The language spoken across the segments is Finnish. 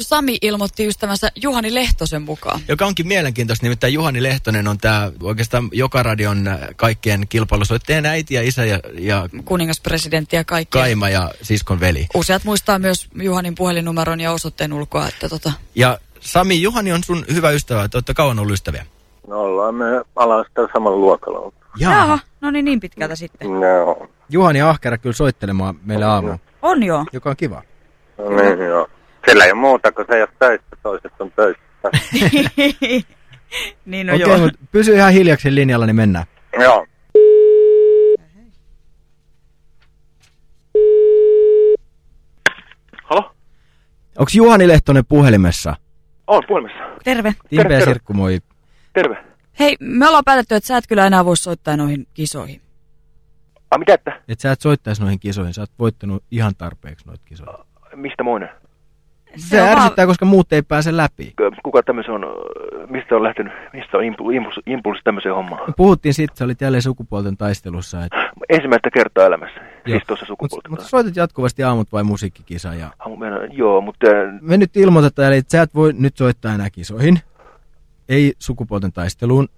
Sami ilmoitti ystävänsä Juhani Lehtosen mukaan. Joka onkin mielenkiintoista, nimittäin Juhani Lehtonen on tämä oikeastaan joka radion kaikkien kilpailusoittajien äiti ja isä ja, ja Kuningaspresidentti ja kaikki. kaima ja siskon veli. Useat muistaa myös Juhanin puhelinnumeron ja osoitteen ulkoa, että tota... Ja Sami, Juhani on sun hyvä ystävä, te olette kauan ollut ystäviä. No ollaan me alasta samalla luokalla oltu. Jaha, no niin niin pitkältä sitten. Joo. Juhani ahkera kyllä soittelemaan meille aamuun, On joo. joka on kiva. No niin, joo. Sillä ei ole muuta, kun se ole töissä, toiset on töissä. niin no Okei, joo. mutta pysy ihan hiljaksi linjalla, niin mennään. joo. Halo? Onko Juhani Lehtonen puhelimessa? On puhelimessa. Terve. Timpe ja terve. Sirkku, moi. Terve. Hei, me ollaan päätetty, että sä et kyllä enää voi soittaa noihin kisoihin. A, mitä että? Et sä et soittaisi noihin kisoihin, sä oot voittanut ihan tarpeeksi noita kisoja. Mistä moinen? Se, on ärsyttää, koska muut ei pääse läpi. Kuka tämmöisen on, mistä on lähtenyt, mistä on impu, impulssi, impulssi tämmöiseen hommaan? Me puhuttiin siitä, sä olit jälleen sukupuolten taistelussa. Et, Ensimmäistä kertaa elämässä, Joo. siis tuossa mutta sukupuolta. mut soitat jatkuvasti aamut vai musiikkikisa. Ja meinaan- Joo, mutta äh, me nyt ilmoitetaan, että sä et voi nyt soittaa enää kisoihin. Ei sukupuolten taisteluun,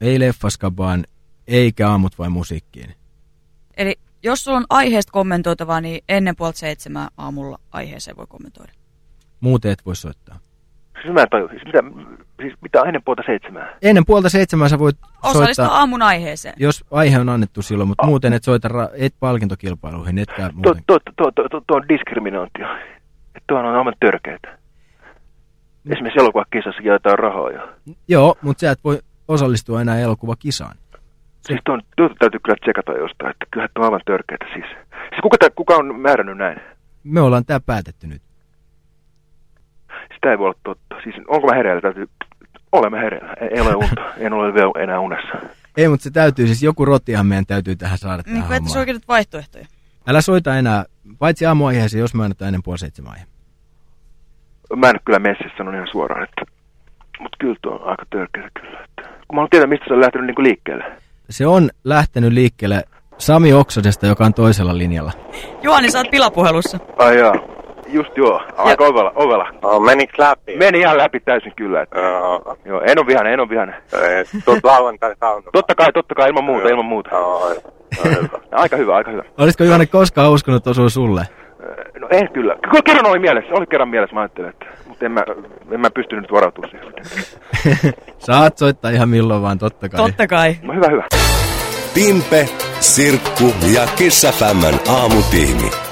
ei leffaskabaan, eikä aamut vai musiikkiin. Eli jos sulla on aiheesta kommentoitavaa, niin ennen puolta seitsemää aamulla aiheeseen voi kommentoida. Muuten et voi soittaa. siis mä en taju, siis mitä, siis mitä ennen puolta seitsemää? Ennen puolta seitsemää sä voit Osallistu soittaa, aamun aiheeseen. jos aihe on annettu silloin, mutta muuten et soita et palkintokilpailuihin, etkä Tuo, muuten. tuo, tuo, tuo, tuo, tuo on diskriminointia. Että tuohan on aivan törkeitä. Esimerkiksi elokuvakisassa jaetaan rahaa ja... Joo, mutta sä et voi osallistua enää elokuvakisaan. Siis tuon, tuota täytyy kyllä tsekata jostain, että kyllä tuo on aivan törkeitä siis. Siis kuka, tää, kuka on määrännyt näin? Me ollaan tää päätetty nyt. Sitä ei voi olla totta. Siis onko mä hereillä? Täytyy... Olemme hereillä. Ei, ei ole unta. En ole vielä enää unessa. Ei, mutta se täytyy, siis joku rotihan meidän täytyy tähän saada Niin tähän hommaan. nyt vaihtoehtoja. Älä soita enää, paitsi aamuaiheeseen, jos mä annetaan ennen puoli seitsemän aihe. Mä en kyllä messissä sanon ihan suoraan, että... Mutta kyllä tuo on aika törkeä kyllä. Että... Kun mä haluan tietää, mistä se on lähtenyt niinku liikkeelle. Se on lähtenyt liikkeelle Sami Oksodesta, joka on toisella linjalla. Juhani, sä oot pilapuhelussa. Ai jaa. Just joo. Aika ovela. ovela. No, menikö läpi? Meni ihan läpi täysin kyllä. Että... Joo. Joo, en ole vihainen, en ole vihainen. Ei, Tuut lauantai saunaan. Totta kai, totta kai, ilman muuta, ilman muuta. Joo, joo, hyvä. Aika hyvä, aika hyvä. Olisiko Juhani koskaan uskonut, että osuu sulle? No en kyllä. Kyllä kerran oli mielessä, oli kerran mielessä, mä ajattelin, että... Mutta en mä, en mä pystynyt varautumaan siihen. Saat soittaa ihan milloin vaan, totta kai. Totta kai. No hyvä, hyvä. Timpe, Sirkku ja Kissa aamutiimi.